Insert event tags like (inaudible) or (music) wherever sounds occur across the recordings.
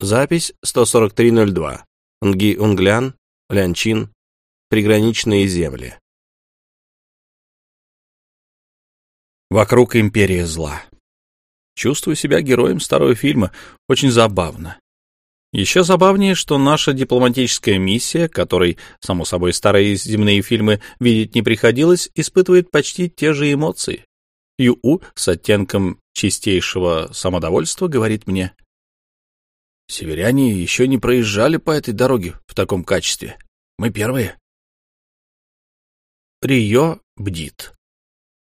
Запись 14302. Нги-Унглян, Лянчин, приграничные земли. Вокруг империя зла. Чувствую себя героем старого фильма. Очень забавно. Еще забавнее, что наша дипломатическая миссия, которой, само собой, старые земные фильмы видеть не приходилось, испытывает почти те же эмоции. Ю.У. с оттенком чистейшего самодовольства говорит мне — Северяне еще не проезжали по этой дороге в таком качестве. Мы первые. Рио бдит.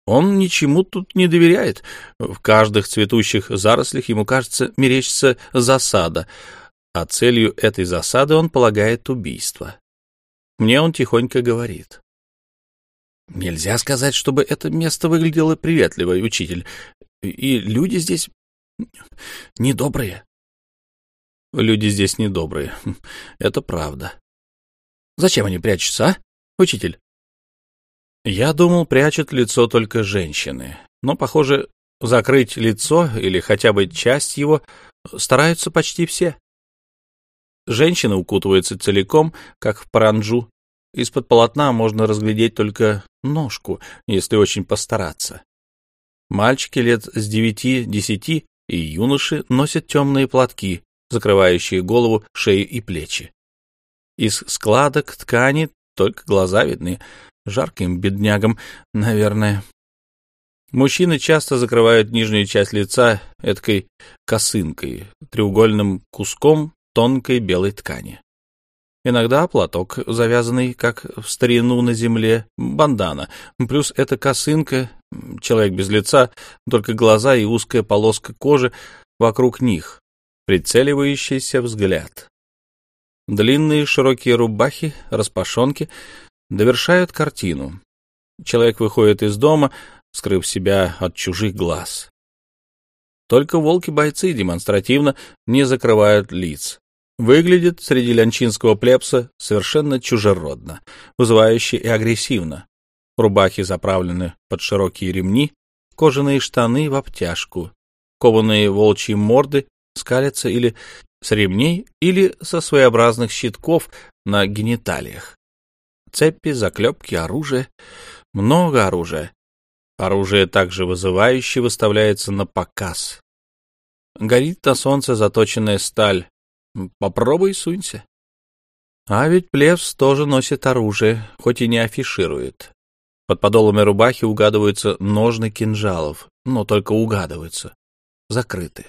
Он ничему тут не доверяет. В каждых цветущих зарослях ему, кажется, мерещится засада, а целью этой засады он полагает убийство. Мне он тихонько говорит. Нельзя сказать, чтобы это место выглядело приветливо, учитель. И люди здесь недобрые. Люди здесь недобрые. (laughs) Это правда. Зачем они прячутся, а, учитель? Я думал, прячут лицо только женщины. Но, похоже, закрыть лицо или хотя бы часть его стараются почти все. Женщина укутывается целиком, как в паранджу. Из-под полотна можно разглядеть только ножку, если очень постараться. Мальчики лет с девяти-десяти и юноши носят темные платки, закрывающие голову, шею и плечи. Из складок ткани только глаза видны, жарким беднягам, наверное. Мужчины часто закрывают нижнюю часть лица эткой косынкой, треугольным куском тонкой белой ткани. Иногда платок, завязанный, как в старину на земле, бандана, плюс эта косынка, человек без лица, только глаза и узкая полоска кожи вокруг них, прицеливающийся взгляд. Длинные широкие рубахи, распашонки довершают картину. Человек выходит из дома, скрыв себя от чужих глаз. Только волки-бойцы демонстративно не закрывают лиц. Выглядит среди лянчинского плебса совершенно чужеродно, вызывающе и агрессивно. Рубахи заправлены под широкие ремни, кожаные штаны в обтяжку, кованые волчьи морды скалятся или с ремней, или со своеобразных щитков на гениталиях. Цепи, заклепки, оружие. Много оружия. Оружие также вызывающе выставляется на показ. Горит на солнце заточенная сталь. Попробуй сунься. А ведь плевс тоже носит оружие, хоть и не афиширует. Под подолами рубахи угадываются ножны кинжалов, но только угадываются, закрыты.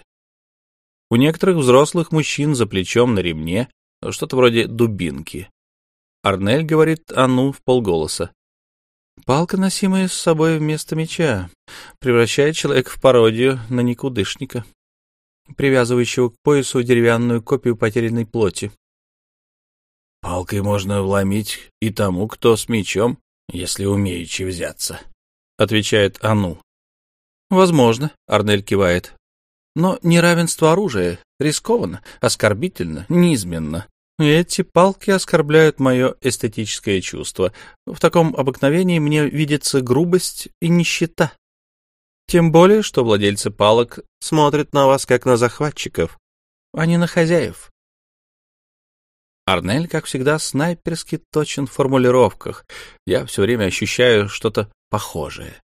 У некоторых взрослых мужчин за плечом на ремне что-то вроде дубинки. Арнель говорит Анну в полголоса. Палка, носимая с собой вместо меча, превращает человека в пародию на никудышника, привязывающего к поясу деревянную копию потерянной плоти. «Палкой можно вломить и тому, кто с мечом, если умеючи взяться», — отвечает Ану. «Возможно», — Арнель кивает. Но неравенство оружия рискованно, оскорбительно, неизменно. эти палки оскорбляют мое эстетическое чувство. В таком обыкновении мне видится грубость и нищета. Тем более, что владельцы палок смотрят на вас как на захватчиков, а не на хозяев. Арнель, как всегда, снайперски точен в формулировках. Я все время ощущаю что-то похожее.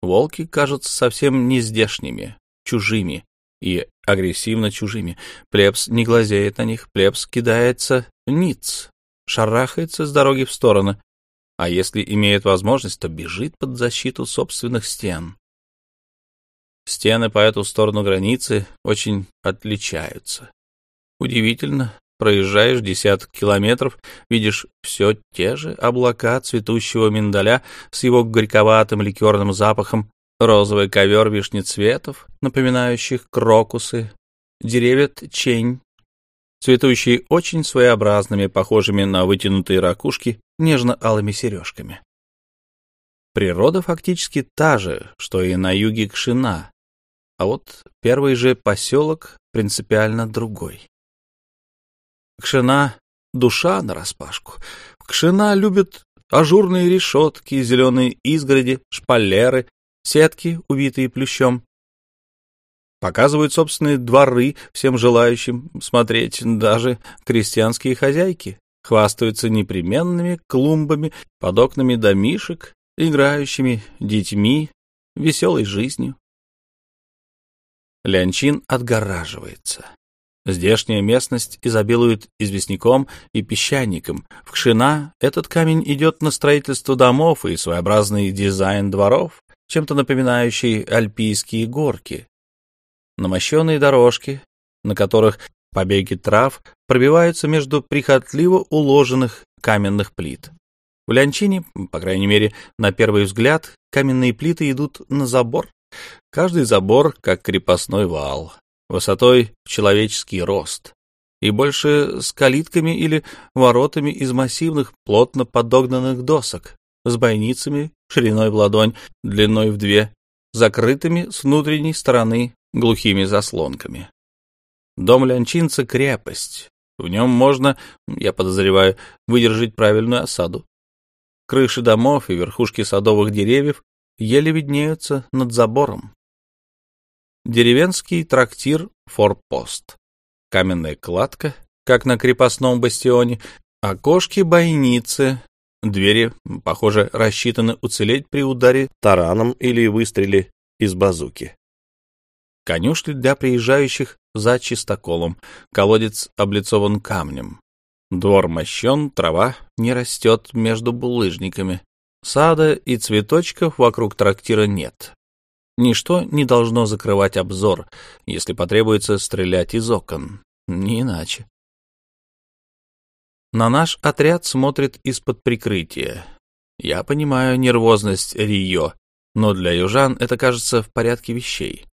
Волки кажутся совсем не здешними, чужими и агрессивно чужими. Плебс не глазеет на них, плебс кидается ниц, шарахается с дороги в стороны, а если имеет возможность, то бежит под защиту собственных стен. Стены по эту сторону границы очень отличаются. Удивительно, проезжаешь десяток километров, видишь все те же облака цветущего миндаля с его горьковатым ликерным запахом, розовый ковер вишнецветов, напоминающих крокусы, деревья чень, цветущие очень своеобразными, похожими на вытянутые ракушки, нежно-алыми сережками. Природа фактически та же, что и на юге Кшина, а вот первый же поселок принципиально другой. Кшина — душа нараспашку. Кшина любит ажурные решетки, зеленые изгороди, шпалеры, сетки, увитые плющом. показывают собственные дворы всем желающим смотреть, даже крестьянские хозяйки хвастаются непременными клумбами под окнами домишек, играющими детьми, веселой жизнью. Лянчин отгораживается. Здешняя местность изобилует известняком и песчаником. В Кшина этот камень идет на строительство домов и своеобразный дизайн дворов, чем-то напоминающий альпийские горки. Намощенные дорожки, на которых побеги трав пробиваются между прихотливо уложенных каменных плит. В Лянчине, по крайней мере, на первый взгляд, каменные плиты идут на забор. Каждый забор, как крепостной вал, высотой в человеческий рост, и больше с калитками или воротами из массивных, плотно подогнанных досок, с бойницами шириной в ладонь, длиной в две, закрытыми с внутренней стороны глухими заслонками. Дом лянчинца — крепость. В нем можно, я подозреваю, выдержать правильную осаду. Крыши домов и верхушки садовых деревьев еле виднеются над забором. Деревенский трактир «Форпост». Каменная кладка, как на крепостном бастионе, окошки-бойницы, двери, похоже, рассчитаны уцелеть при ударе тараном или выстреле из базуки. Конюшни для приезжающих за чистоколом, колодец облицован камнем. Двор мощен, трава не растет между булыжниками. Сада и цветочков вокруг трактира нет. Ничто не должно закрывать обзор, если потребуется стрелять из окон. Не иначе. На наш отряд смотрит из-под прикрытия. Я понимаю нервозность Рио, но для южан это кажется в порядке вещей.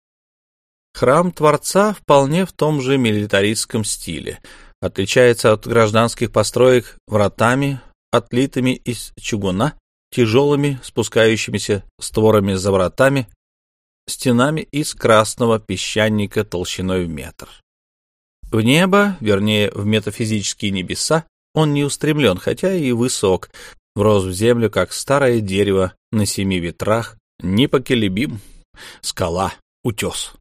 Храм Творца вполне в том же милитаристском стиле, отличается от гражданских построек вратами, отлитыми из чугуна, тяжелыми спускающимися створами за вратами, стенами из красного песчаника толщиной в метр. В небо, вернее, в метафизические небеса, он не устремлен, хотя и высок, врос в землю, как старое дерево на семи ветрах, непоколебим, скала, утес.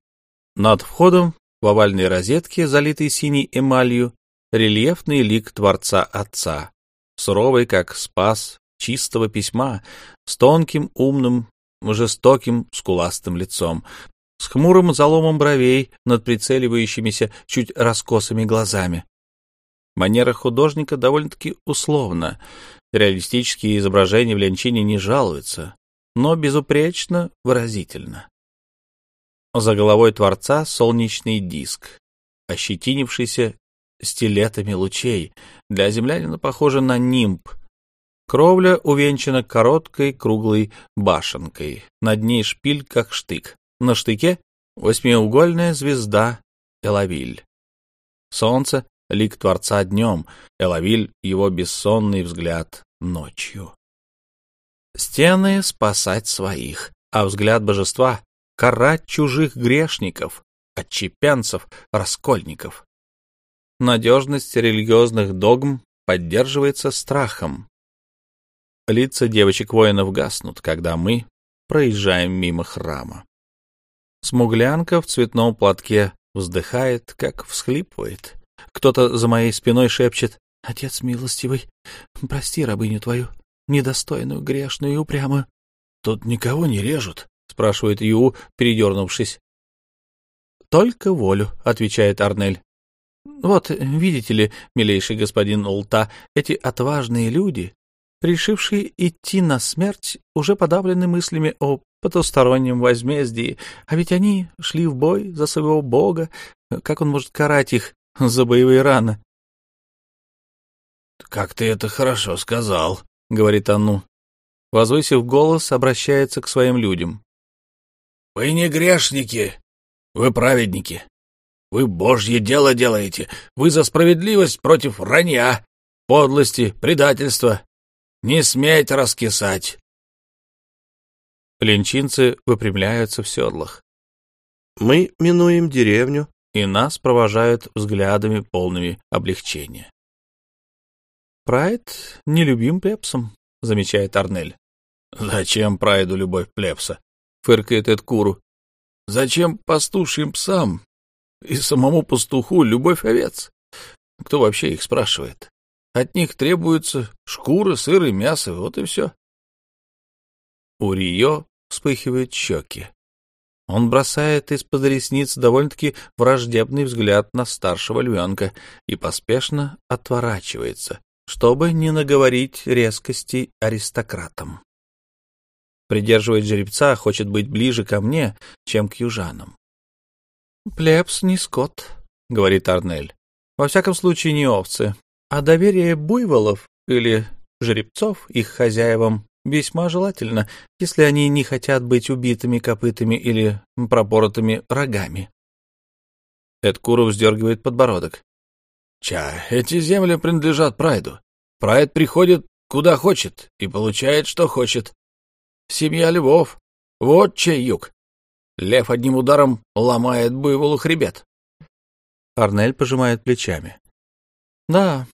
Над входом в овальной розетке, залитой синей эмалью, рельефный лик Творца Отца, суровый, как спас чистого письма, с тонким, умным, жестоким, скуластым лицом, с хмурым заломом бровей над прицеливающимися чуть раскосыми глазами. Манера художника довольно-таки условна. Реалистические изображения в Ленчине не жалуются, но безупречно выразительно. За головой Творца солнечный диск, ощетинившийся стилетами лучей, для землянина похоже на нимб, Кровля увенчана короткой круглой башенкой. Над ней шпиль, как штык. На штыке восьмиугольная звезда Элавиль. Солнце — лик Творца днем, Элавиль — его бессонный взгляд ночью. Стены — спасать своих, а взгляд божества — карать чужих грешников, отчепенцев, раскольников. Надежность религиозных догм поддерживается страхом, Лица девочек-воинов гаснут, когда мы проезжаем мимо храма. Смуглянка в цветном платке вздыхает, как всхлипывает. Кто-то за моей спиной шепчет «Отец милостивый, прости рабыню твою, недостойную, грешную и упрямую». «Тут никого не режут?» — спрашивает Ю, передернувшись. «Только волю», — отвечает Арнель. «Вот, видите ли, милейший господин Улта, эти отважные люди решившие идти на смерть, уже подавлены мыслями о потустороннем возмездии, а ведь они шли в бой за своего бога, как он может карать их за боевые раны? — Как ты это хорошо сказал, — говорит Анну. Возвысив голос, обращается к своим людям. — Вы не грешники, вы праведники. Вы божье дело делаете, вы за справедливость против вранья, подлости, предательства, не сметь раскисать!» Ленчинцы выпрямляются в седлах. Мы минуем деревню, и нас провожают взглядами полными облегчения. «Прайд нелюбим плебсом», — замечает Арнель. «Зачем Прайду любовь плебса?» — фыркает Эдкуру. Зачем пастушьим псам и самому пастуху любовь овец? Кто вообще их спрашивает? От них требуются шкура, сыр и мясо, вот и все. У Рио вспыхивают щеки. Он бросает из-под ресниц довольно-таки враждебный взгляд на старшего львенка и поспешно отворачивается, чтобы не наговорить резкости аристократам. Придерживает жеребца, хочет быть ближе ко мне, чем к южанам. «Плебс не скот», — говорит Арнель. «Во всяком случае, не овцы. А доверие буйволов или жеребцов их хозяевам весьма желательно, если они не хотят быть убитыми копытами или пропоротыми рогами. Эдкуров вздергивает подбородок. Ча, эти земли принадлежат Прайду. Прайд приходит куда хочет и получает, что хочет. Семья львов. Вот чей юг. Лев одним ударом ломает буйволу хребет. Арнель пожимает плечами. Да,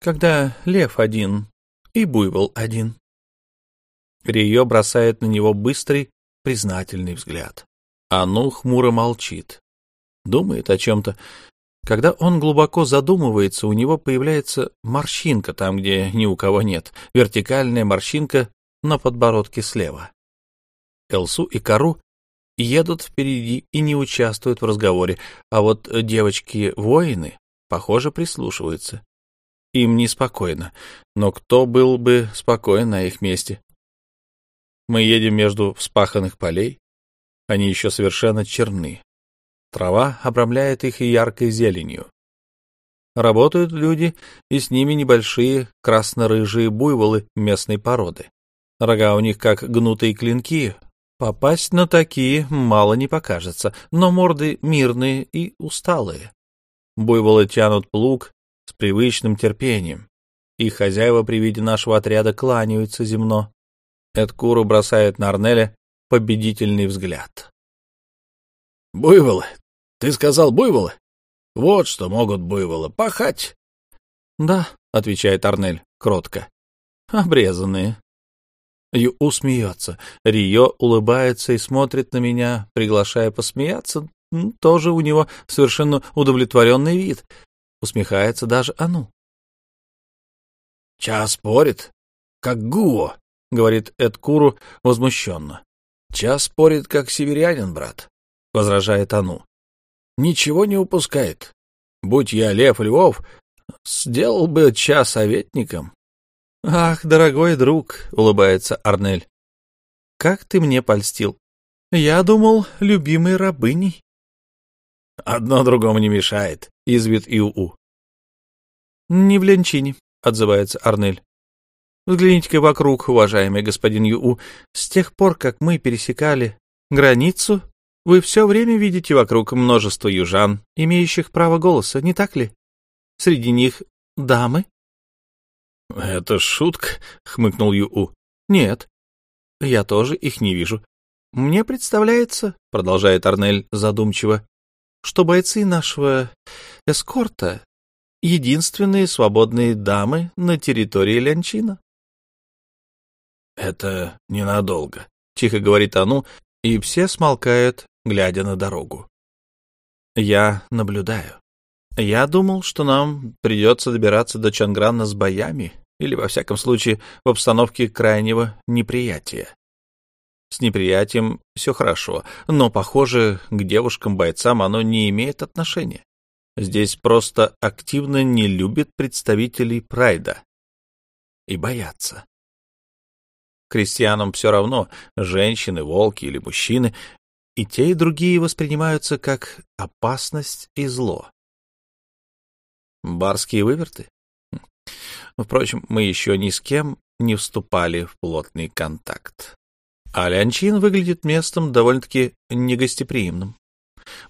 когда лев один и буйвол один. Рио бросает на него быстрый, признательный взгляд. Ану хмуро молчит. Думает о чем-то. Когда он глубоко задумывается, у него появляется морщинка там, где ни у кого нет. Вертикальная морщинка на подбородке слева. Элсу и Кару едут впереди и не участвуют в разговоре, а вот девочки-воины, похоже, прислушиваются. Им неспокойно, но кто был бы спокоен на их месте? Мы едем между вспаханных полей. Они еще совершенно черны. Трава обрамляет их яркой зеленью. Работают люди, и с ними небольшие красно-рыжие буйволы местной породы. Рога у них как гнутые клинки. Попасть на такие мало не покажется, но морды мирные и усталые. Буйволы тянут плуг с привычным терпением. Их хозяева при виде нашего отряда кланяются земно. Эдкуру бросает на Арнеля победительный взгляд. — Буйволы! Ты сказал буйволы? Вот что могут буйволы — пахать. — Да, — отвечает Арнель кротко. — Обрезанные. Ю смеется. Рио улыбается и смотрит на меня, приглашая посмеяться. Тоже у него совершенно удовлетворенный вид. Усмехается даже Ану. — Час спорит, как Гуо, — говорит Эд Куру возмущенно. — Час спорит, как северянин, брат, — возражает Ану. — Ничего не упускает. Будь я лев львов, сделал бы час советником. — Ах, дорогой друг, — улыбается Арнель, — как ты мне польстил. Я думал, любимой рабыней. — Одно другому не мешает, — извит Иу. — Не в Ленчине, — отзывается Арнель. Взгляните-ка вокруг, уважаемый господин Ю. С тех пор, как мы пересекали границу, вы все время видите вокруг множество южан, имеющих право голоса, не так ли? Среди них дамы? — Это шутка, — хмыкнул Ю. — Нет, я тоже их не вижу. Мне представляется, — продолжает Арнель задумчиво, — что бойцы нашего эскорта — единственные свободные дамы на территории Лянчина. «Это ненадолго», — тихо говорит Ану, и все смолкают, глядя на дорогу. Я наблюдаю. Я думал, что нам придется добираться до Чанграна с боями, или, во всяком случае, в обстановке крайнего неприятия. С неприятием все хорошо, но, похоже, к девушкам-бойцам оно не имеет отношения. Здесь просто активно не любят представителей прайда и боятся. Крестьянам все равно, женщины, волки или мужчины, и те, и другие воспринимаются как опасность и зло. Барские выверты? Хм. Впрочем, мы еще ни с кем не вступали в плотный контакт. А Лянчин выглядит местом довольно-таки негостеприимным.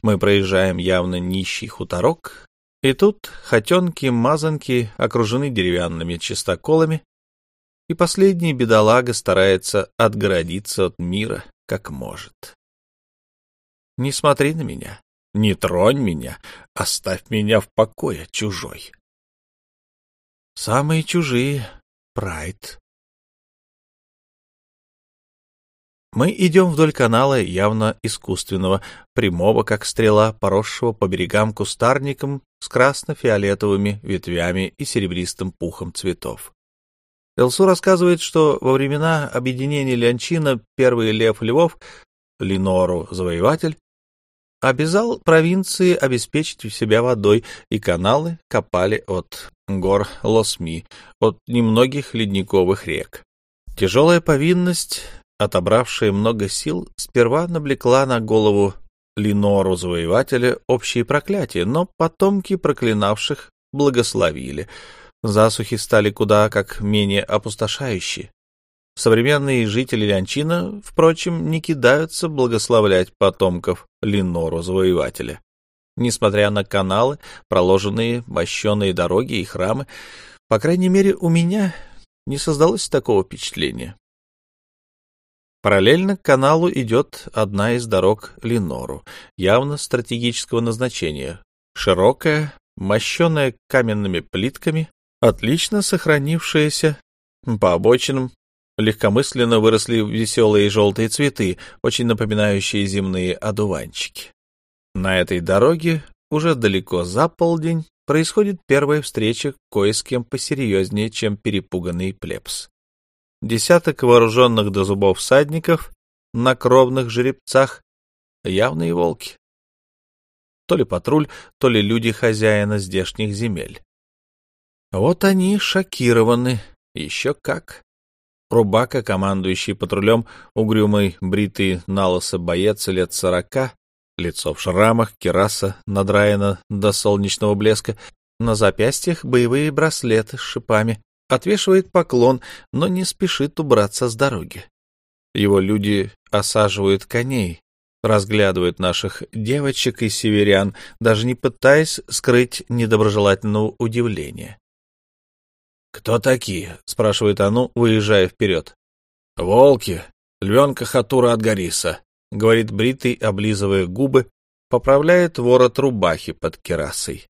Мы проезжаем явно нищий хуторок, и тут хотенки-мазанки окружены деревянными чистоколами, и последний бедолага старается отгородиться от мира как может. Не смотри на меня, не тронь меня, оставь меня в покое, чужой. Самые чужие — прайд, Мы идем вдоль канала явно искусственного, прямого, как стрела, поросшего по берегам кустарником с красно-фиолетовыми ветвями и серебристым пухом цветов. Элсу рассказывает, что во времена объединения Лянчина первый лев львов, Линору завоеватель, обязал провинции обеспечить себя водой, и каналы копали от гор Лосми, от немногих ледниковых рек. Тяжелая повинность, отобравшая много сил, сперва навлекла на голову Линору завоевателя общие проклятия, но потомки проклинавших благословили. Засухи стали куда как менее опустошающие. Современные жители Лянчина, впрочем, не кидаются благословлять потомков Линору завоевателя. Несмотря на каналы, проложенные мощеные дороги и храмы, по крайней мере, у меня не создалось такого впечатления. Параллельно к каналу идет одна из дорог Линору, явно стратегического назначения. Широкая, мощенная каменными плитками, отлично сохранившаяся. По обочинам легкомысленно выросли веселые желтые цветы, очень напоминающие земные одуванчики. На этой дороге уже далеко за полдень происходит первая встреча кое с кем посерьезнее, чем перепуганный плебс десяток вооруженных до зубов всадников на кровных жеребцах, явные волки. То ли патруль, то ли люди хозяина здешних земель. Вот они шокированы, еще как. Рубака, командующий патрулем, угрюмый, бритый налысо боец лет сорока, лицо в шрамах, кераса надраена до солнечного блеска, на запястьях боевые браслеты с шипами, отвешивает поклон, но не спешит убраться с дороги. Его люди осаживают коней, разглядывают наших девочек и северян, даже не пытаясь скрыть недоброжелательного удивления. «Кто такие?» — спрашивает Ану, выезжая вперед. «Волки, львенка Хатура от Гориса», — говорит Бритый, облизывая губы, поправляет ворот рубахи под керасой.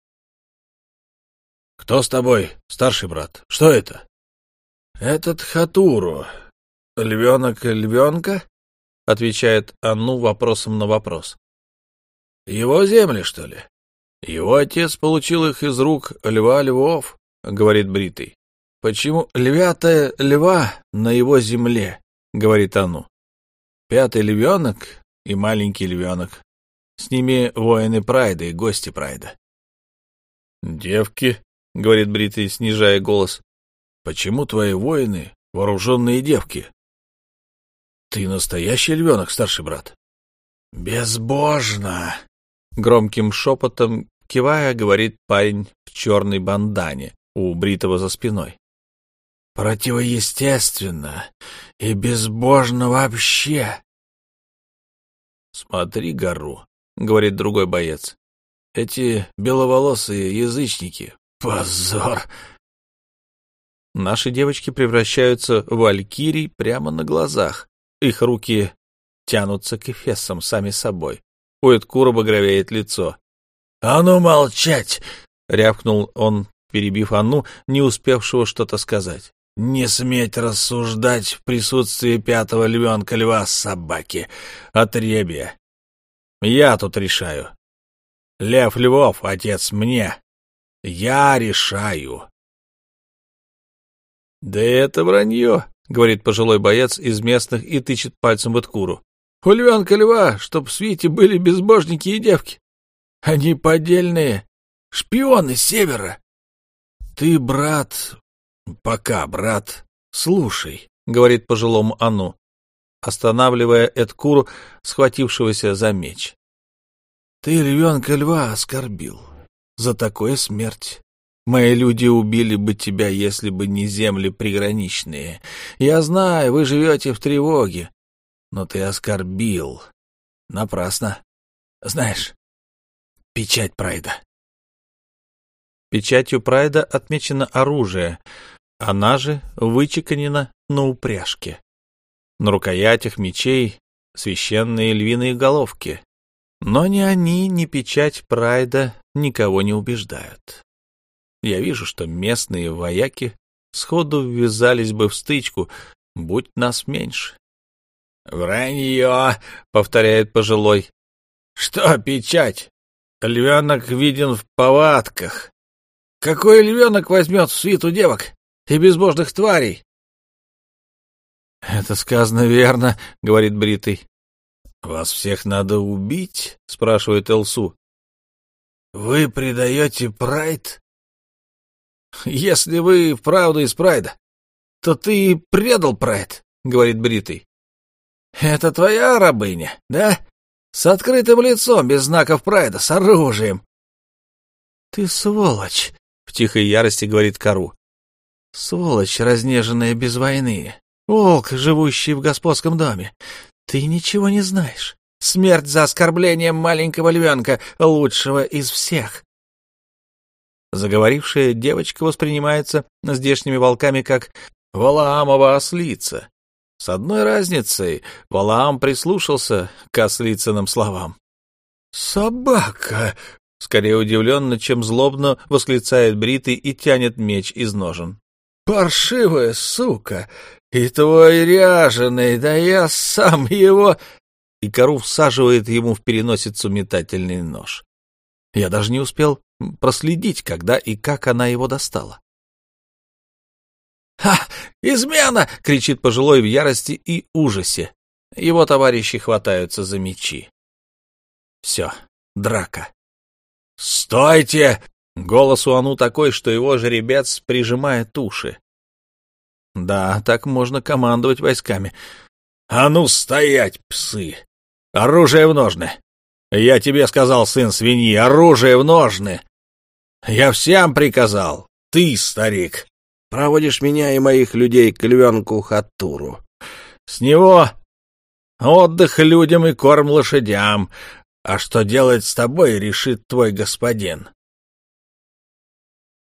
«Кто с тобой, старший брат? Что это?» «Этот Хатуру. Львенок львенка?» — отвечает Анну вопросом на вопрос. «Его земли, что ли? Его отец получил их из рук льва львов», — говорит Бритый. «Почему львятая льва на его земле?» — говорит Анну. «Пятый львенок и маленький львенок. С ними воины Прайда и гости Прайда». «Девки», — говорит Бритый, снижая голос. «Почему твои воины — вооруженные девки?» «Ты настоящий львенок, старший брат?» «Безбожно!» — громким шепотом, кивая, говорит парень в черной бандане у Бритого за спиной. «Противоестественно и безбожно вообще!» «Смотри гору», — говорит другой боец. «Эти беловолосые язычники Позор! Наши девочки превращаются в валькирий прямо на глазах. Их руки тянутся к эфесам сами собой. У Эдкура багровеет лицо. — А ну молчать! — рявкнул он, перебив Анну, не успевшего что-то сказать. — Не сметь рассуждать в присутствии пятого львенка льва собаки. Отребья. Я тут решаю. Лев Львов, отец мне, я решаю. Да это вранье, говорит пожилой боец из местных и тычет пальцем в Эткуру. У львенка льва, чтоб в свете были безбожники и девки. Они поддельные, шпионы севера. Ты, брат, пока, брат, слушай, говорит пожилому Ану, останавливая Эткуру, схватившегося за меч. Ты львенка льва оскорбил за такое смерть. Мои люди убили бы тебя, если бы не земли приграничные. Я знаю, вы живете в тревоге, но ты оскорбил. Напрасно. Знаешь, печать Прайда. Печатью Прайда отмечено оружие, она же вычеканена на упряжке. На рукоятях мечей священные львиные головки. Но ни они, ни печать Прайда никого не убеждают. Я вижу, что местные вояки сходу ввязались бы в стычку, будь нас меньше. Вранье, повторяет пожилой. Что печать? Львенок виден в повадках. Какой львенок возьмет в свиту девок и безбожных тварей? — Это сказано верно, — говорит Бритый. — Вас всех надо убить? — спрашивает Элсу. — Вы предаете Прайд? — Если вы вправду из Прайда, то ты и предал Прайд, — говорит Бритый. — Это твоя рабыня, да? С открытым лицом, без знаков Прайда, с оружием. — Ты сволочь, — в тихой ярости говорит Кару. — Сволочь, разнеженная без войны. Волк, живущий в господском доме. Ты ничего не знаешь. Смерть за оскорблением маленького львенка, лучшего из всех. Заговорившая девочка воспринимается здешними волками как Валаамова ослица. С одной разницей, Валаам прислушался к ослицыным словам. «Собака!» — скорее удивленно, чем злобно восклицает Бритый и тянет меч из ножен. «Паршивая сука! И твой ряженый, да я сам его...» И кору всаживает ему в переносицу метательный нож. Я даже не успел проследить, когда и как она его достала. «Ха! Измена!» — кричит пожилой в ярости и ужасе. Его товарищи хватаются за мечи. Все, драка. «Стойте!» — голос у Ану такой, что его жеребец прижимает уши. Да, так можно командовать войсками. «А ну, стоять, псы! Оружие в ножны! Я тебе сказал, сын свиньи, оружие в ножны! Я всем приказал! Ты, старик, проводишь меня и моих людей к львенку Хатуру. С него отдых людям и корм лошадям, а что делать с тобой, решит твой господин. —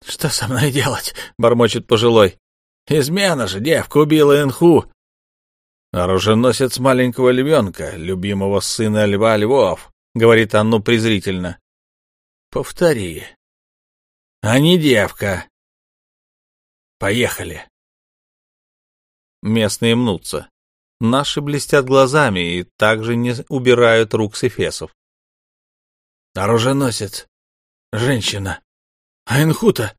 Что со мной делать? — бормочет пожилой. — Измена же, девка убила Инху. Оруженосец маленького львенка, любимого сына льва львов, — говорит Анну презрительно. — Повтори. — А не девка, Поехали. Местные мнутся. Наши блестят глазами и также не убирают рук с эфесов. Оруженосец. Женщина. Айнхута.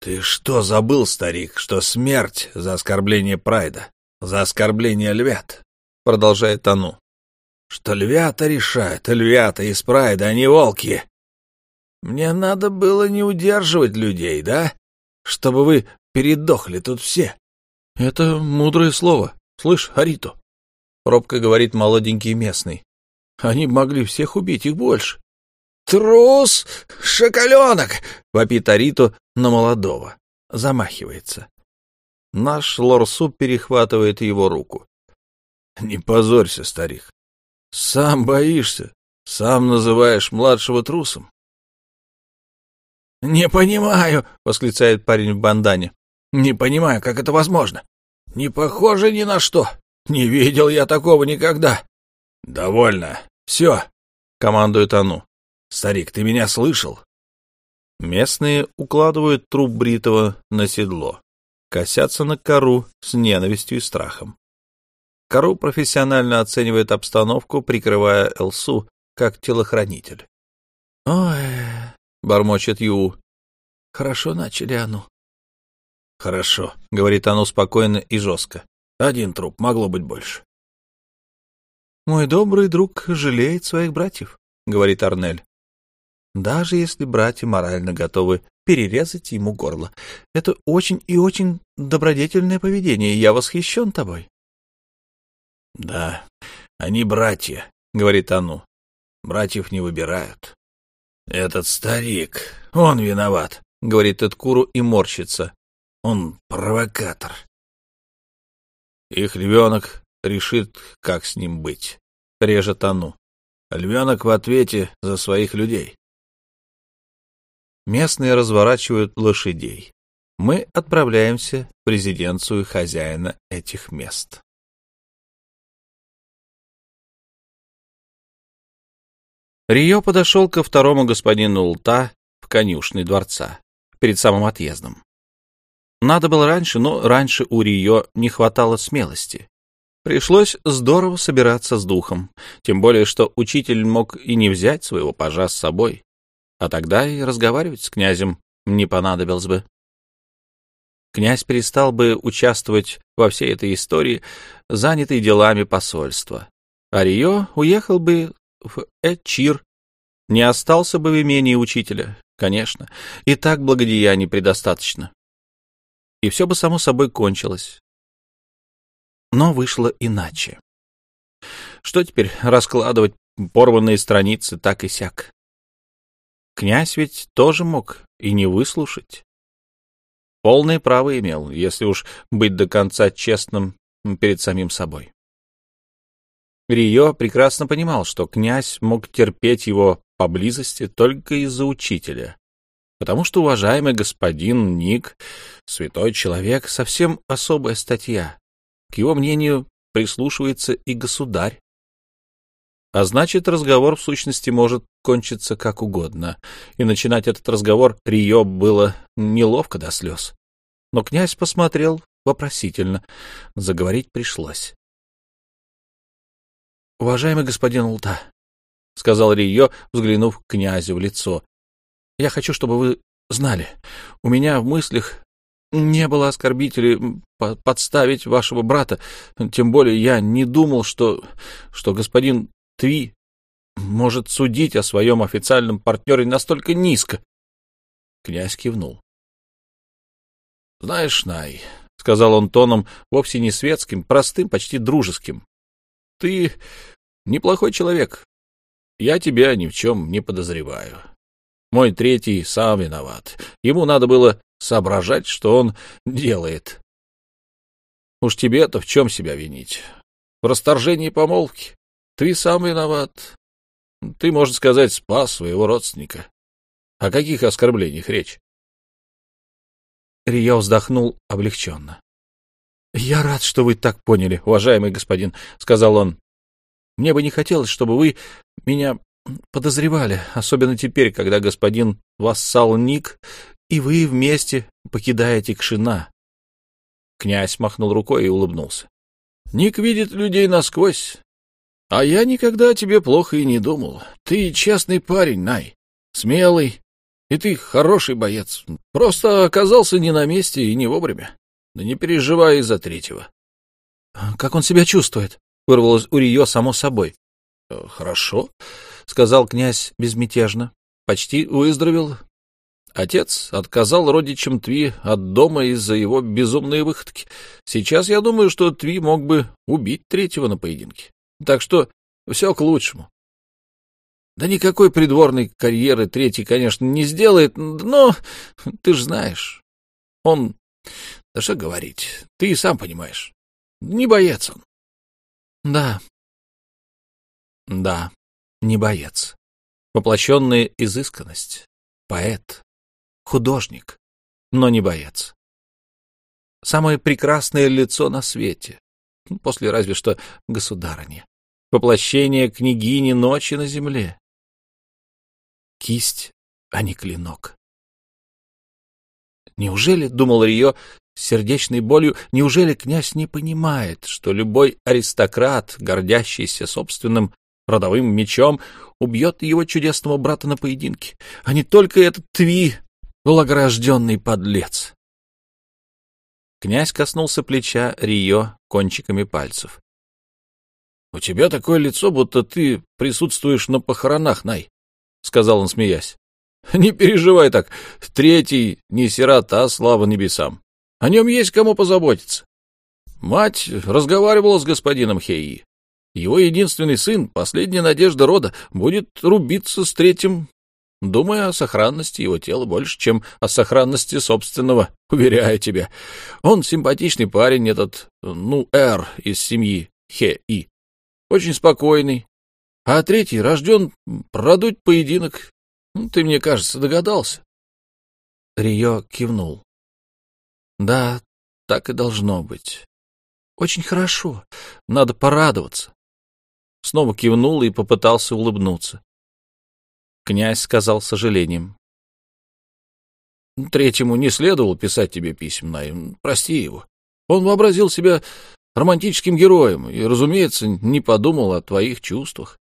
Ты что забыл, старик, что смерть за оскорбление Прайда, за оскорбление львят? Продолжает Тану. Что львята решают, львята из Прайда, а не волки. Мне надо было не удерживать людей, да? Чтобы вы Передохли тут все. — Это мудрое слово. Слышь, Ариту? — робко говорит молоденький местный. — Они могли всех убить, их больше. — Трус! Шоколенок! — вопит Ариту на молодого. Замахивается. Наш лорсу перехватывает его руку. — Не позорься, старик. Сам боишься, сам называешь младшего трусом. — Не понимаю, — восклицает парень в бандане. Не понимаю, как это возможно. Не похоже ни на что. Не видел я такого никогда. Довольно. Все, командует Ану. Старик, ты меня слышал? Местные укладывают труп бритого на седло, косятся на кору с ненавистью и страхом. Кору профессионально оценивает обстановку, прикрывая Элсу как телохранитель. «Ой», — бормочет Ю, — «хорошо начали, Ану. «Хорошо», — говорит оно спокойно и жестко. «Один труп, могло быть больше». «Мой добрый друг жалеет своих братьев», — говорит Арнель. «Даже если братья морально готовы перерезать ему горло. Это очень и очень добродетельное поведение, я восхищен тобой». «Да, они братья», — говорит Ану. «Братьев не выбирают». «Этот старик, он виноват», — говорит Эдкуру и морщится. Он провокатор. Их львенок решит, как с ним быть. Режет Ану. Львенок в ответе за своих людей. Местные разворачивают лошадей. Мы отправляемся в резиденцию хозяина этих мест. Рио подошел ко второму господину Улта в конюшной дворца перед самым отъездом. Надо было раньше, но раньше у Рио не хватало смелости. Пришлось здорово собираться с духом, тем более, что учитель мог и не взять своего пажа с собой, а тогда и разговаривать с князем не понадобилось бы. Князь перестал бы участвовать во всей этой истории, занятый делами посольства. А Рио уехал бы в Эчир, не остался бы в имении учителя, конечно, и так благодеяний предостаточно. И все бы само собой кончилось. Но вышло иначе. Что теперь раскладывать порванные страницы так и сяк? Князь ведь тоже мог и не выслушать. Полное право имел, если уж быть до конца честным перед самим собой. Рио прекрасно понимал, что князь мог терпеть его поблизости только из-за учителя, потому что уважаемый господин Ник, святой человек, совсем особая статья. К его мнению прислушивается и государь. А значит, разговор в сущности может кончиться как угодно, и начинать этот разговор Рио было неловко до слез. Но князь посмотрел вопросительно. Заговорить пришлось. — Уважаемый господин Улта, — сказал Рио, взглянув князю в лицо, — я хочу, чтобы вы знали, у меня в мыслях не было оскорбителей подставить вашего брата, тем более я не думал, что, что господин Тви может судить о своем официальном партнере настолько низко. Князь кивнул. — Знаешь, Най, — сказал он тоном вовсе не светским, простым, почти дружеским, — ты неплохой человек. Я тебя ни в чем не подозреваю. Мой третий сам виноват. Ему надо было соображать, что он делает. Уж тебе-то в чем себя винить? В расторжении помолвки. Ты сам виноват. Ты, можно сказать, спас своего родственника. О каких оскорблениях речь? Рия вздохнул облегченно. — Я рад, что вы так поняли, уважаемый господин, — сказал он. — Мне бы не хотелось, чтобы вы меня подозревали, особенно теперь, когда господин вассал Ник и вы вместе покидаете Кшина. Князь махнул рукой и улыбнулся. — Ник видит людей насквозь, а я никогда о тебе плохо и не думал. Ты честный парень, Най, смелый, и ты хороший боец. Просто оказался не на месте и не вовремя. Да не переживай из-за третьего. — Как он себя чувствует? — вырвалось у Рио само собой. — Хорошо, — сказал князь безмятежно. — Почти выздоровел. Отец отказал родичам Тви от дома из-за его безумной выходки. Сейчас я думаю, что Тви мог бы убить третьего на поединке. Так что все к лучшему. Да никакой придворной карьеры третий, конечно, не сделает, но ты ж знаешь, он... Да что говорить, ты и сам понимаешь. Не боец он. Да. Да, не боец. Воплощенная изысканность. Поэт. Художник. Но не боец. Самое прекрасное лицо на свете. После разве что государыни воплощение княгини ночи на земле. Кисть, а не клинок. Неужели, — думал Рио с сердечной болью, — неужели князь не понимает, что любой аристократ, гордящийся собственным родовым мечом, убьет его чудесного брата на поединке, а не только этот Тви, благорожденный подлец? Князь коснулся плеча Рио кончиками пальцев. — У тебя такое лицо, будто ты присутствуешь на похоронах, Най, — сказал он, смеясь. — Не переживай так. Третий не сирота, слава небесам. О нем есть кому позаботиться. Мать разговаривала с господином Хеи. Его единственный сын, последняя надежда рода, будет рубиться с третьим, думая о сохранности его тела больше, чем о сохранности собственного, уверяю тебя. Он симпатичный парень, этот, ну, Эр из семьи Хе-И. Очень спокойный. А третий рожден продуть поединок. Ну, ты, мне кажется, догадался. Рио кивнул. Да, так и должно быть. Очень хорошо. Надо порадоваться. Снова кивнул и попытался улыбнуться. Князь сказал с сожалением. Третьему не следовало писать тебе писем, Най. Прости его. Он вообразил себя романтическим героем и, разумеется, не подумал о твоих чувствах.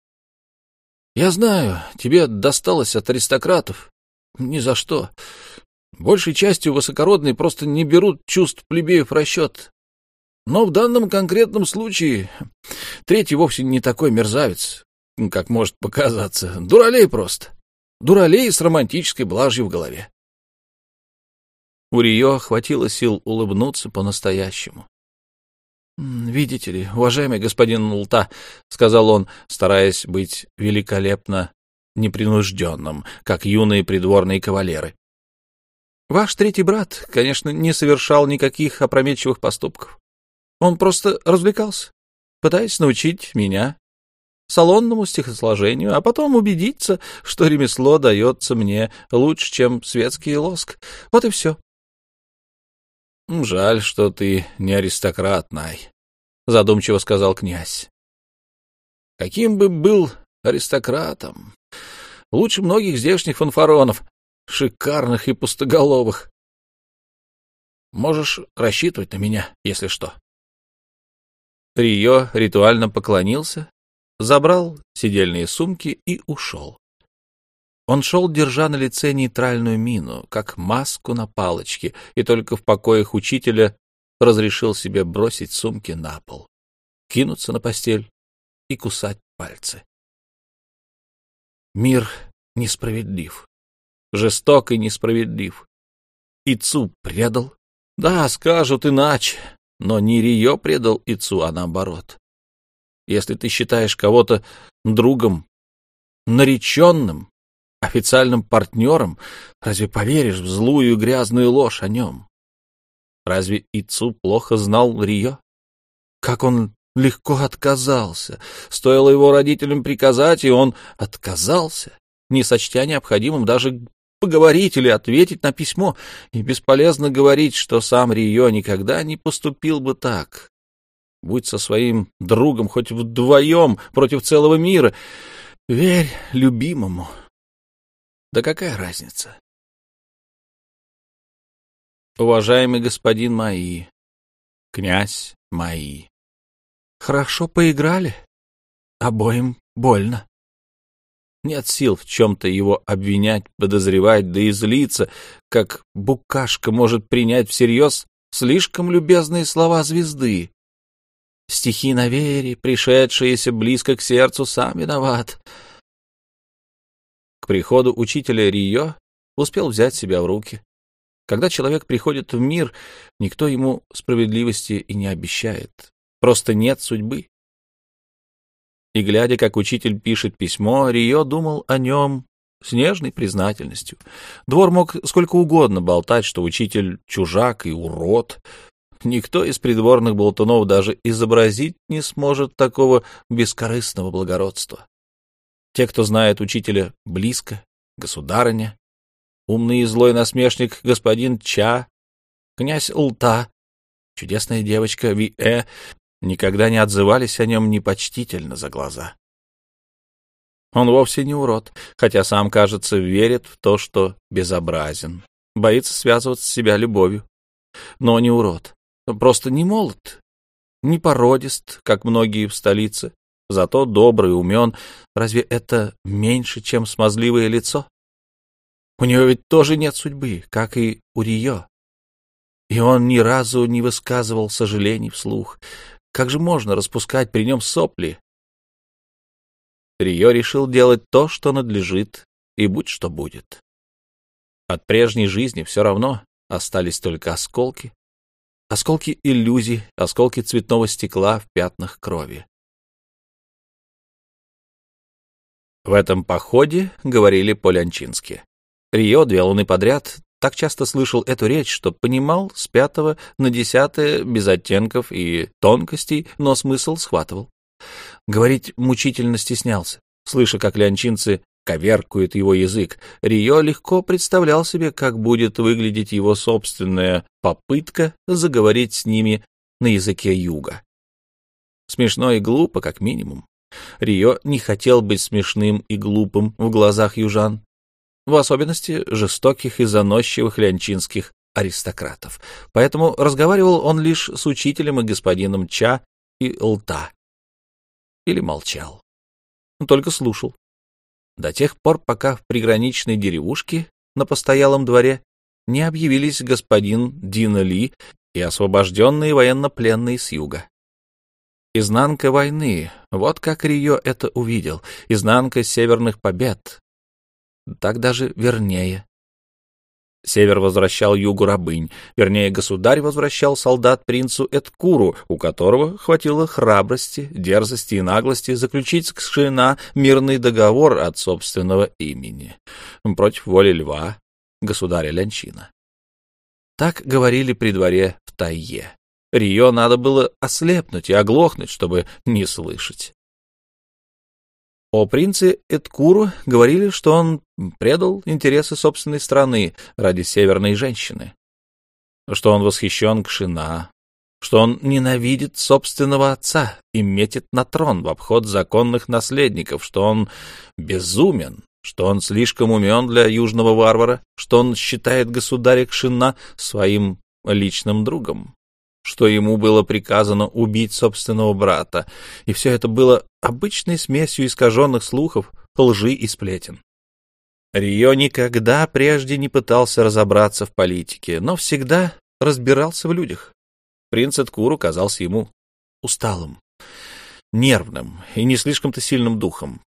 Я знаю, тебе досталось от аристократов. Ни за что. Большей частью высокородные просто не берут чувств плебеев в расчет. Но в данном конкретном случае третий вовсе не такой мерзавец, как может показаться. Дуралей просто. Дуралей с романтической блажью в голове. У Рио хватило сил улыбнуться по-настоящему. «Видите ли, уважаемый господин Нулта», — сказал он, стараясь быть великолепно непринужденным, как юные придворные кавалеры. «Ваш третий брат, конечно, не совершал никаких опрометчивых поступков. Он просто развлекался, пытаясь научить меня салонному стихосложению, а потом убедиться, что ремесло дается мне лучше, чем светский лоск. Вот и все. — Жаль, что ты не аристократ, Най, — задумчиво сказал князь. — Каким бы был аристократом? Лучше многих здешних фанфаронов, шикарных и пустоголовых. Можешь рассчитывать на меня, если что. Рио ритуально поклонился, забрал сидельные сумки и ушел. Он шел, держа на лице нейтральную мину, как маску на палочке, и только в покоях учителя разрешил себе бросить сумки на пол, кинуться на постель и кусать пальцы. Мир несправедлив, жесток и несправедлив. Ицу предал? Да, скажут иначе, но не Рио предал Ицу, а наоборот. Если ты считаешь кого-то другом, нареченным, официальным партнером, разве поверишь в злую и грязную ложь о нем? Разве Ицу плохо знал Рио? Как он легко отказался. Стоило его родителям приказать, и он отказался, не сочтя необходимым даже поговорить или ответить на письмо. И бесполезно говорить, что сам Рио никогда не поступил бы так. Будь со своим другом хоть вдвоем против целого мира. Верь любимому. Да какая разница? Уважаемый господин Маи, князь Маи, хорошо поиграли. Обоим больно. Нет сил в чем-то его обвинять, подозревать, да и злиться, как букашка может принять всерьез слишком любезные слова звезды. Стихи на вере, пришедшиеся близко к сердцу, сам виноват. К приходу учителя Рио успел взять себя в руки. Когда человек приходит в мир, никто ему справедливости и не обещает. Просто нет судьбы. И, глядя, как учитель пишет письмо, Рио думал о нем с нежной признательностью. Двор мог сколько угодно болтать, что учитель чужак и урод. Никто из придворных болтунов даже изобразить не сможет такого бескорыстного благородства. Те, кто знает учителя близко, государыня, умный и злой насмешник господин Ча, князь Улта, чудесная девочка Ви-Э, никогда не отзывались о нем непочтительно за глаза. Он вовсе не урод, хотя сам, кажется, верит в то, что безобразен, боится связывать с себя любовью. Но не урод, просто не молод, не породист, как многие в столице, зато добрый, умен. Разве это меньше, чем смазливое лицо? У него ведь тоже нет судьбы, как и у Рио. И он ни разу не высказывал сожалений вслух. Как же можно распускать при нем сопли? Рио решил делать то, что надлежит, и будь что будет. От прежней жизни все равно остались только осколки. Осколки иллюзий, осколки цветного стекла в пятнах крови. В этом походе говорили по-лянчински. Рио две луны подряд так часто слышал эту речь, что понимал с пятого на десятое без оттенков и тонкостей, но смысл схватывал. Говорить мучительно стеснялся. Слыша, как лянчинцы коверкуют его язык, Рио легко представлял себе, как будет выглядеть его собственная попытка заговорить с ними на языке юга. Смешно и глупо, как минимум. Рио не хотел быть смешным и глупым в глазах южан, в особенности жестоких и заносчивых лянчинских аристократов, поэтому разговаривал он лишь с учителем и господином Ча и Лта. Или молчал. Только слушал. До тех пор, пока в приграничной деревушке на постоялом дворе не объявились господин Дина Ли и освобожденные военнопленные с юга. Изнанка войны, вот как Рио это увидел, изнанка северных побед. Так даже вернее. Север возвращал югу рабынь, вернее, государь возвращал солдат принцу Эткуру, у которого хватило храбрости, дерзости и наглости заключить с Кшина мирный договор от собственного имени против воли льва, государя Лянчина. Так говорили при дворе в Тайе. Рио надо было ослепнуть и оглохнуть, чтобы не слышать. О принце Эткуру говорили, что он предал интересы собственной страны ради северной женщины, что он восхищен Кшина, что он ненавидит собственного отца и метит на трон в обход законных наследников, что он безумен, что он слишком умен для южного варвара, что он считает государя Кшина своим личным другом что ему было приказано убить собственного брата, и все это было обычной смесью искаженных слухов, лжи и сплетен. Рио никогда прежде не пытался разобраться в политике, но всегда разбирался в людях. Принц Эткуру казался ему усталым, нервным и не слишком-то сильным духом.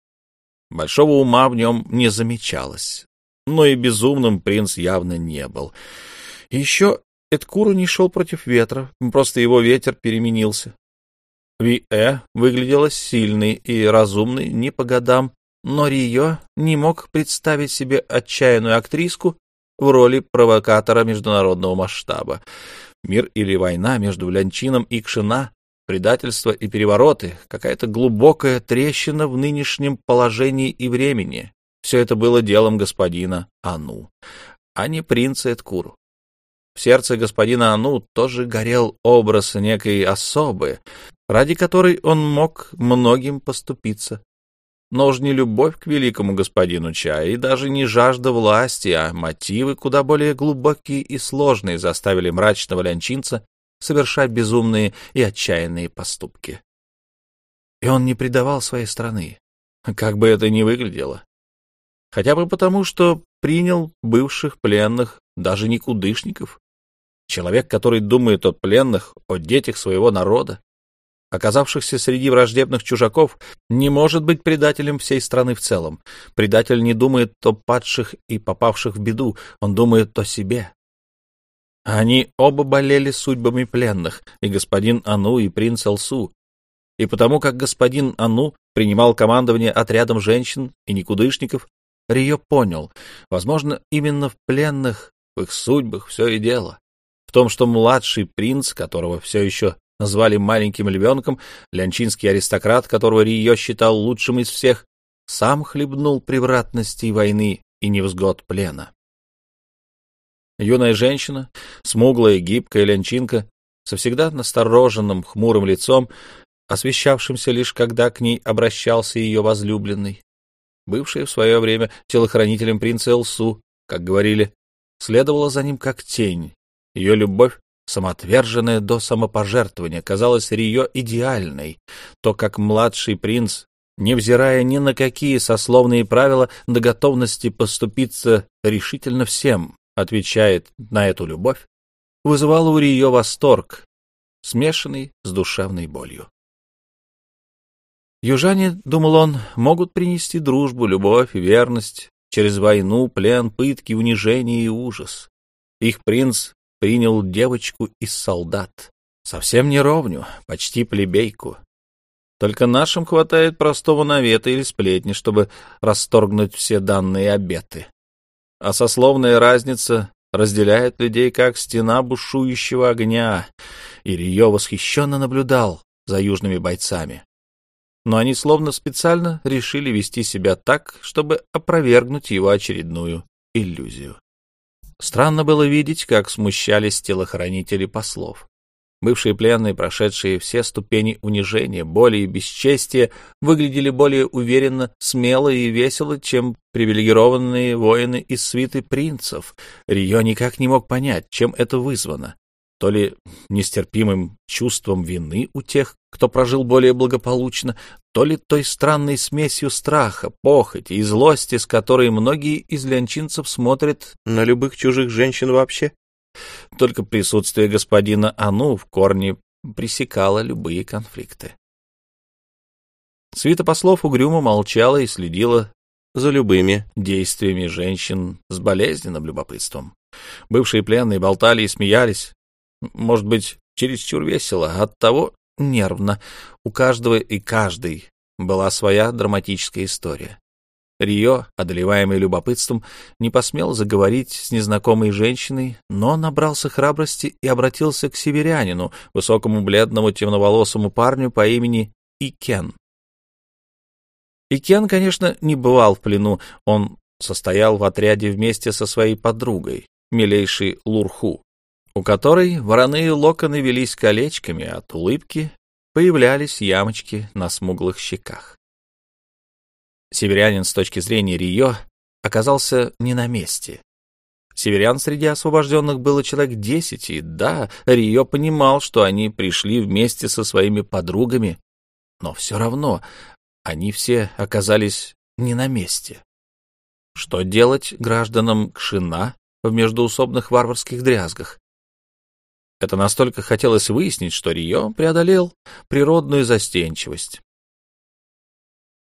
Большого ума в нем не замечалось, но и безумным принц явно не был. еще Эткуру не шел против ветра, просто его ветер переменился. Ви-Э выглядела сильной и разумной не по годам, но Рио не мог представить себе отчаянную актриску в роли провокатора международного масштаба. Мир или война между Лянчином и Кшина, предательство и перевороты, какая-то глубокая трещина в нынешнем положении и времени. Все это было делом господина Ану, а не принца Эткуру. В сердце господина Ану тоже горел образ некой особы, ради которой он мог многим поступиться. Но уж не любовь к великому господину Чая и даже не жажда власти, а мотивы куда более глубокие и сложные заставили мрачного лянчинца совершать безумные и отчаянные поступки. И он не предавал своей страны, как бы это ни выглядело. Хотя бы потому, что принял бывших пленных, даже никудышников, Человек, который думает о пленных, о детях своего народа, оказавшихся среди враждебных чужаков, не может быть предателем всей страны в целом. Предатель не думает о падших и попавших в беду, он думает о себе. Они оба болели судьбами пленных, и господин Ану, и принц Алсу. И потому как господин Ану принимал командование отрядом женщин и никудышников, Рио понял, возможно, именно в пленных, в их судьбах все и дело том, что младший принц, которого все еще назвали маленьким львенком, лянчинский аристократ, которого Рио считал лучшим из всех, сам хлебнул превратностей войны и невзгод плена. Юная женщина, смуглая, гибкая лянчинка, со всегда настороженным, хмурым лицом, освещавшимся лишь когда к ней обращался ее возлюбленный, бывшая в свое время телохранителем принца Элсу, как говорили, следовала за ним как тень, ее любовь, самоотверженная до самопожертвования, казалась Рио идеальной, то, как младший принц, невзирая ни на какие сословные правила, до готовности поступиться решительно всем, отвечает на эту любовь, вызывало у Рио восторг, смешанный с душевной болью. Южане, думал он, могут принести дружбу, любовь и верность через войну, плен, пытки, унижение и ужас. Их принц принял девочку из солдат. Совсем не ровню, почти плебейку. Только нашим хватает простого навета или сплетни, чтобы расторгнуть все данные обеты. А сословная разница разделяет людей, как стена бушующего огня, и Рио восхищенно наблюдал за южными бойцами. Но они словно специально решили вести себя так, чтобы опровергнуть его очередную иллюзию. Странно было видеть, как смущались телохранители послов. Бывшие пленные, прошедшие все ступени унижения, боли и бесчестия, выглядели более уверенно, смело и весело, чем привилегированные воины из свиты принцев. Рио никак не мог понять, чем это вызвано. То ли нестерпимым чувством вины у тех, кто прожил более благополучно, то ли той странной смесью страха, похоти и злости, с которой многие из лянчинцев смотрят на любых чужих женщин вообще. Только присутствие господина Ану в корне пресекало любые конфликты. Свита послов угрюмо молчала и следила за любыми действиями женщин с болезненным любопытством. Бывшие пленные болтали и смеялись, может быть, чересчур весело, оттого нервно. У каждого и каждой была своя драматическая история. Рио, одолеваемый любопытством, не посмел заговорить с незнакомой женщиной, но набрался храбрости и обратился к северянину, высокому бледному темноволосому парню по имени Икен. Икен, конечно, не бывал в плену, он состоял в отряде вместе со своей подругой, милейшей Лурху, у которой вороные локоны велись колечками, от улыбки появлялись ямочки на смуглых щеках. Северянин с точки зрения Рио оказался не на месте. Северян среди освобожденных было человек десять, и да, Рио понимал, что они пришли вместе со своими подругами, но все равно они все оказались не на месте. Что делать гражданам Кшина в междуусобных варварских дрязгах? Это настолько хотелось выяснить, что Рио преодолел природную застенчивость.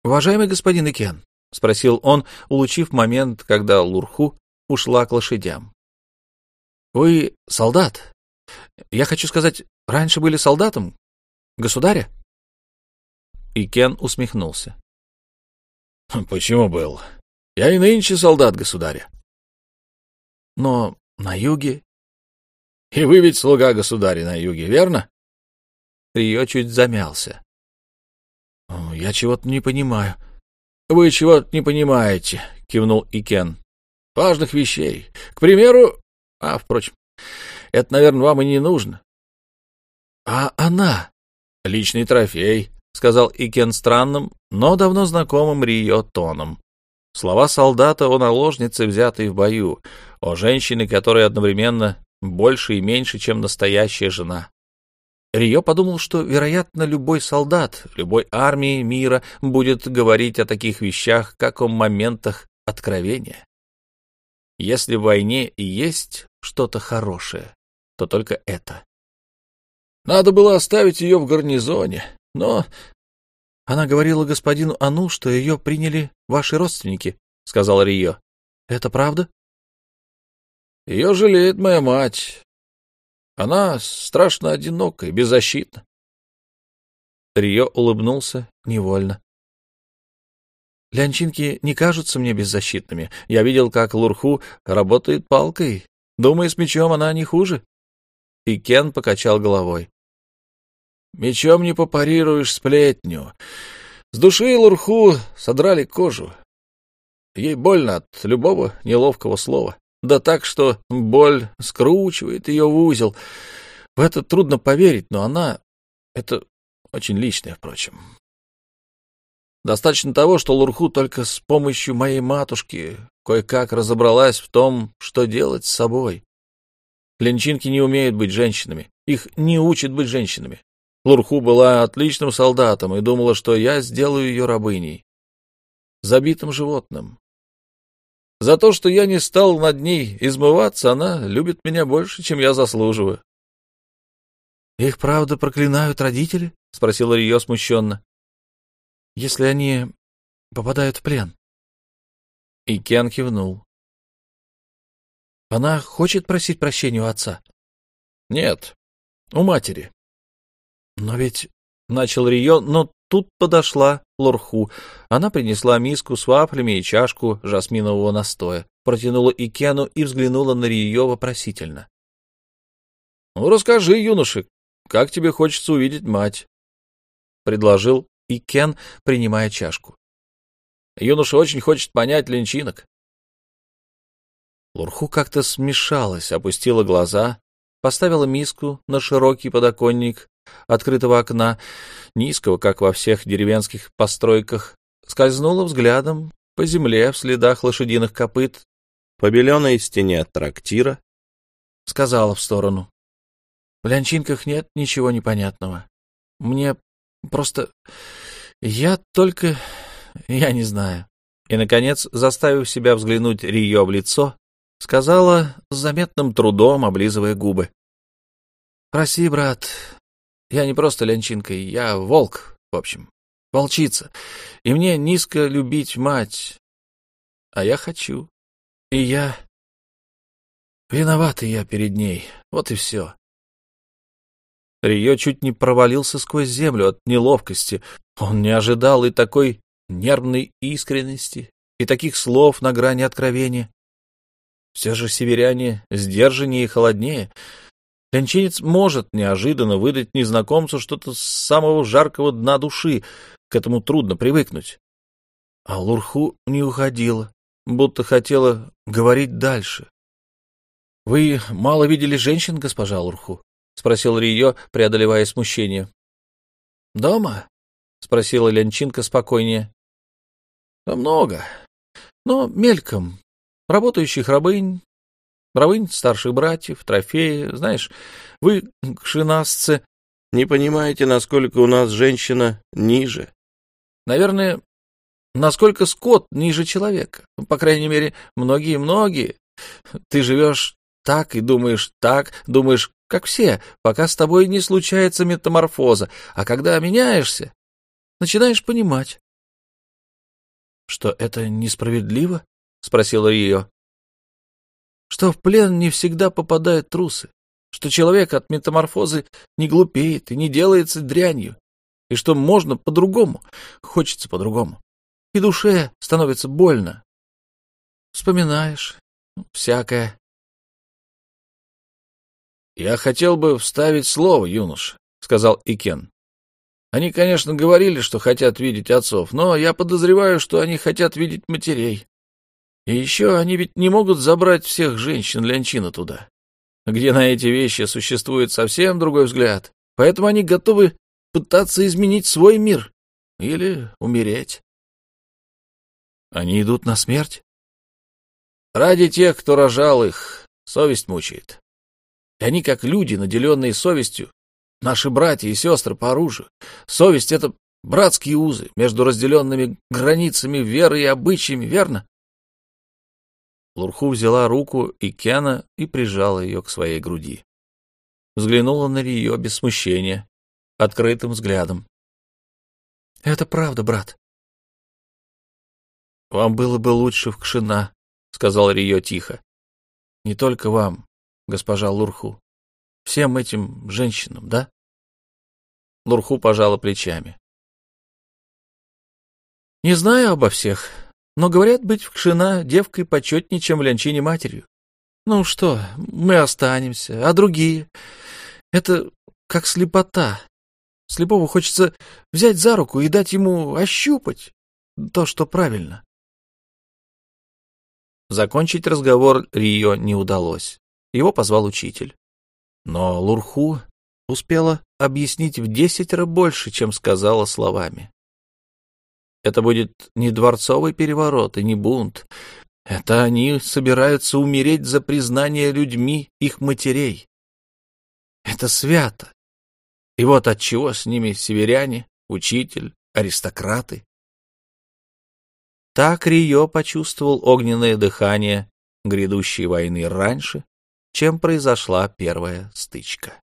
«Уважаемый господин Икен», — спросил он, улучив момент, когда Лурху ушла к лошадям. «Вы солдат? Я хочу сказать, раньше были солдатом? Государя?» Икен усмехнулся. (laughs) «Почему был? Я и нынче солдат государя». «Но на юге...» «И вы ведь слуга государя на юге, верно?» Рио чуть замялся. — Я чего-то не понимаю. — Вы чего-то не понимаете, — кивнул Икен. — Важных вещей. К примеру... А, впрочем, это, наверное, вам и не нужно. — А она? — Личный трофей, — сказал Икен странным, но давно знакомым Рио тоном. Слова солдата о наложнице, взятой в бою, о женщине, которая одновременно больше и меньше, чем настоящая жена. Рио подумал, что, вероятно, любой солдат любой армии мира будет говорить о таких вещах, как о моментах откровения. Если в войне и есть что-то хорошее, то только это. Надо было оставить ее в гарнизоне, но... Она говорила господину Ану, что ее приняли ваши родственники, — сказал Рио. — Это правда? Ее жалеет моя мать. Она страшно одинока и беззащитна. Рио улыбнулся невольно. Лянчинки не кажутся мне беззащитными. Я видел, как Лурху работает палкой. Думаю, с мечом она не хуже. И Кен покачал головой. Мечом не попарируешь сплетню. С души Лурху содрали кожу. Ей больно от любого неловкого слова. Да так, что боль скручивает ее в узел. В это трудно поверить, но она... Это очень личное, впрочем. Достаточно того, что Лурху только с помощью моей матушки кое-как разобралась в том, что делать с собой. Ленчинки не умеют быть женщинами. Их не учат быть женщинами. Лурху была отличным солдатом и думала, что я сделаю ее рабыней. Забитым животным. За то, что я не стал над ней измываться, она любит меня больше, чем я заслуживаю. — Их, правда, проклинают родители? — спросил Рио смущенно. — Если они попадают в плен. И Кен кивнул. — Она хочет просить прощения у отца? — Нет, у матери. — Но ведь... — начал Рио, но Тут подошла Лорху. Она принесла миску с вафлями и чашку жасминового настоя, протянула Икену и взглянула на Рио вопросительно. — Ну, расскажи, юноша, как тебе хочется увидеть мать? — предложил Икен, принимая чашку. — Юноша очень хочет понять ленчинок. Лурху как-то смешалась, опустила глаза, поставила миску на широкий подоконник открытого окна, низкого, как во всех деревенских постройках, скользнула взглядом по земле в следах лошадиных копыт, по беленой стене трактира, сказала в сторону. В лянчинках нет ничего непонятного. Мне просто... Я только... Я не знаю. И, наконец, заставив себя взглянуть Рио в лицо, сказала с заметным трудом, облизывая губы. — Прости, брат, я не просто лянчинка, я волк, в общем, волчица, и мне низко любить мать, а я хочу, и я... Виноват я перед ней, вот и все. Рио чуть не провалился сквозь землю от неловкости. Он не ожидал и такой нервной искренности, и таких слов на грани откровения. Все же северяне сдержаннее и холоднее. Кончинец может неожиданно выдать незнакомцу что-то с самого жаркого дна души, к этому трудно привыкнуть. А Лурху не уходила, будто хотела говорить дальше. — Вы мало видели женщин, госпожа Лурху? — спросил Рио, преодолевая смущение. — Дома? — спросила Ленчинка спокойнее. — Много, но мельком. Работающих рабынь, рабынь старших братьев, трофеи. Знаешь, вы, кшинасцы, не понимаете, насколько у нас женщина ниже. Наверное, насколько скот ниже человека. По крайней мере, многие-многие. Ты живешь так и думаешь так, думаешь, как все, пока с тобой не случается метаморфоза, а когда меняешься, начинаешь понимать. — Что это несправедливо? — спросила ее. — Что в плен не всегда попадают трусы, что человек от метаморфозы не глупеет и не делается дрянью, и что можно по-другому, хочется по-другому, и душе становится больно. Вспоминаешь всякое. — Я хотел бы вставить слово, юнош, — сказал Икен. Они, конечно, говорили, что хотят видеть отцов, но я подозреваю, что они хотят видеть матерей. И еще они ведь не могут забрать всех женщин Лянчина туда, где на эти вещи существует совсем другой взгляд. Поэтому они готовы пытаться изменить свой мир или умереть. Они идут на смерть? Ради тех, кто рожал их, совесть мучает. И они, как люди, наделенные совестью, наши братья и сестры по оружию. Совесть — это братские узы между разделенными границами веры и обычаями, верно? Лурху взяла руку и Кена и прижала ее к своей груди. Взглянула на Рио без смущения, открытым взглядом. — Это правда, брат. — Вам было бы лучше в Кшина, — сказал Рио тихо. — Не только вам, госпожа Лурху. Всем этим женщинам, да? Лурху пожала плечами. — Не знаю обо всех, но, говорят, быть в Кшина девкой почетнее, чем в Лянчине матерью. Ну что, мы останемся, а другие? Это как слепота. Слепого хочется взять за руку и дать ему ощупать то, что правильно. Закончить разговор Рио не удалось. Его позвал учитель. Но Лурху успела объяснить в десятеро больше, чем сказала словами. Это будет не дворцовый переворот и не бунт. Это они собираются умереть за признание людьми их матерей. Это свято. И вот отчего с ними северяне, учитель, аристократы. Так Рио почувствовал огненное дыхание грядущей войны раньше, чем произошла первая стычка.